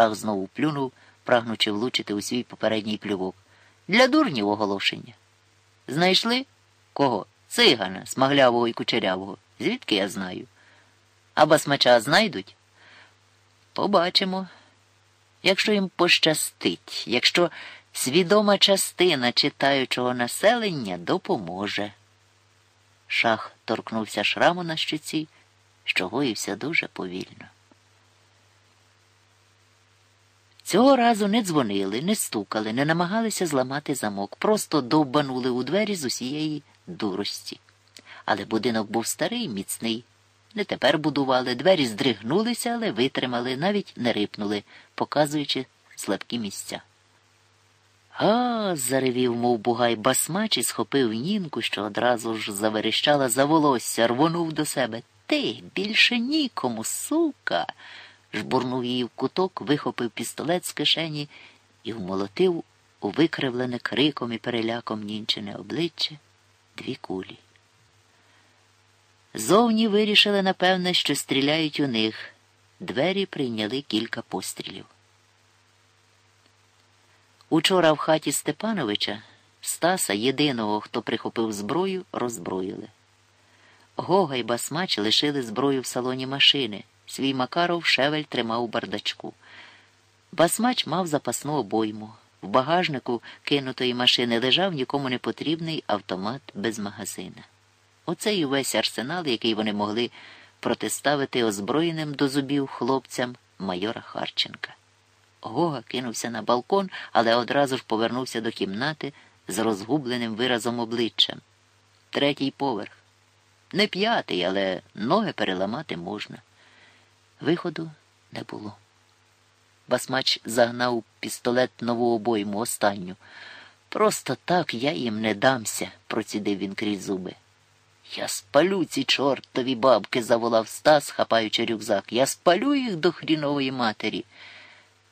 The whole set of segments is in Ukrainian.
Шах знову плюнув, прагнучи влучити у свій попередній плювок. Для дурнів оголошення. Знайшли? Кого? Цигана, смаглявого і кучерявого. Звідки я знаю? А басмача знайдуть? Побачимо. Якщо їм пощастить, якщо свідома частина читаючого населення допоможе. Шах торкнувся шраму на щуці, що гоївся дуже повільно. Цього разу не дзвонили, не стукали, не намагалися зламати замок, просто довбанули у двері з усієї дурості. Але будинок був старий, міцний. Не тепер будували, двері здригнулися, але витримали, навіть не рипнули, показуючи слабкі місця. А, заревів, мов бугай, басмач і схопив нінку, що одразу ж заверещала за волосся, рвонув до себе. Ти більше нікому, сука. Жбурнув її в куток, вихопив пістолет з кишені і вмолотив у викривлене криком і переляком нінчене обличчя дві кулі. Зовні вирішили, напевне, що стріляють у них. Двері прийняли кілька пострілів. Учора в хаті Степановича Стаса, єдиного, хто прихопив зброю, роззброїли. Гога й басмач лишили зброю в салоні машини. Свій Макаров шевель тримав у бардачку. Басмач мав запасну обойму. В багажнику кинутої машини лежав нікому не потрібний автомат без магазина. Оце і весь арсенал, який вони могли протиставити озброєним до зубів хлопцям майора Харченка. Гога кинувся на балкон, але одразу ж повернувся до кімнати з розгубленим виразом обличчям. Третій поверх. Не п'ятий, але ноги переламати можна. Виходу не було. Басмач загнав пістолет нову обойму останню. Просто так я їм не дамся, процідив він крізь зуби. Я спалю ці чортові бабки, заволав Стас, хапаючи рюкзак. Я спалю їх до хрінової матері.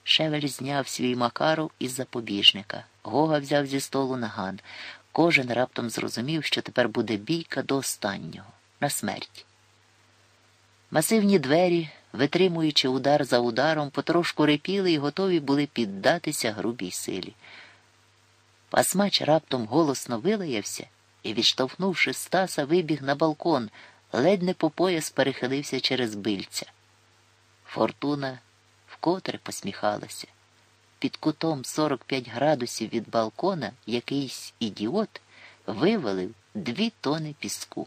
Шевель зняв свій макаров із запобіжника. Гога взяв зі столу наган. Кожен раптом зрозумів, що тепер буде бійка до останнього, на смерть. Масивні двері, витримуючи удар за ударом, потрошку репіли і готові були піддатися грубій силі. Пасмач раптом голосно вилаявся і, відштовхнувши Стаса, вибіг на балкон, ледь не по пояс перехилився через бильця. Фортуна вкотре посміхалася. Під кутом 45 градусів від балкона якийсь ідіот вивалив дві тони піску.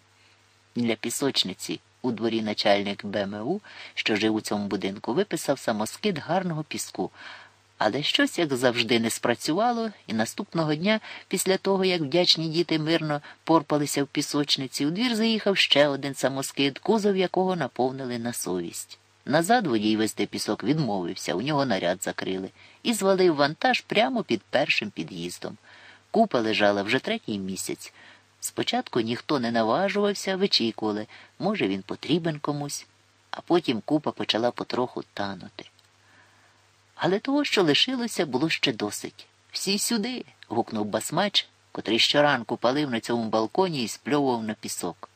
Для пісочниці у дворі начальник БМУ, що жив у цьому будинку, виписав самоскид гарного піску. Але щось, як завжди, не спрацювало, і наступного дня, після того, як вдячні діти мирно порпалися в пісочниці, у двір заїхав ще один самоскид, кузов якого наповнили на совість. Назад водій вести пісок відмовився, у нього наряд закрили, і звалив вантаж прямо під першим під'їздом. Купа лежала вже третій місяць. Спочатку ніхто не наважувався, вичікували, може, він потрібен комусь, а потім купа почала потроху танути. Але того, що лишилося, було ще досить. Всі сюди. гукнув басмач, котрий щоранку палив на цьому балконі і спльовував на пісок.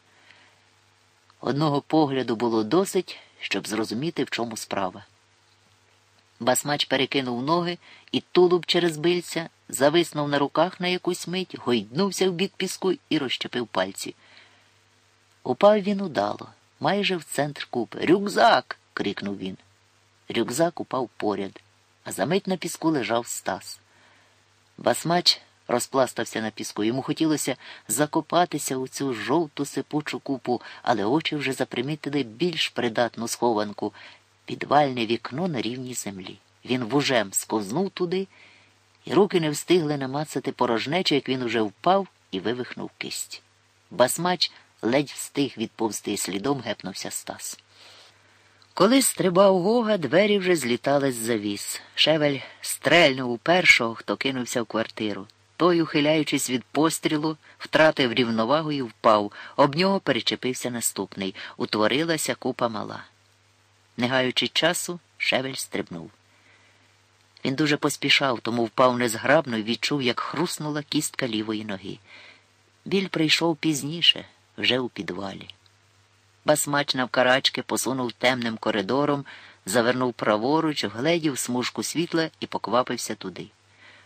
Одного погляду було досить, щоб зрозуміти, в чому справа. Басмач перекинув ноги і тулуб через бильця, зависнув на руках на якусь мить, гойднувся в бік піску і розщепив пальці. Упав він удало, майже в центр купи. Рюкзак. крикнув він. Рюкзак упав поряд, а за мить на піску лежав Стас. Басмач розпластався на піску. Йому хотілося закопатися у цю жовту сипучу купу, але очі вже запримітили більш придатну схованку підвальне вікно на рівні землі. Він вужем сковзнув туди, і руки не встигли намацати порожнечу, як він уже впав і вивихнув кисть. Басмач ледь встиг відповзти і слідом гепнувся Стас. Коли стрибав Гога, двері вже злітали з завіс. Шевель стрельнув у першого, хто кинувся в квартиру. Той, ухиляючись від пострілу, втратив рівновагу і впав. Об нього перечепився наступний. Утворилася купа мала. Не гаючи часу, шевель стрибнув. Він дуже поспішав, тому впав незграбно і відчув, як хруснула кістка лівої ноги. Біль прийшов пізніше, вже у підвалі. Басмач навкарачки посунув темним коридором завернув праворуч, вгледів смужку світла і поквапився туди.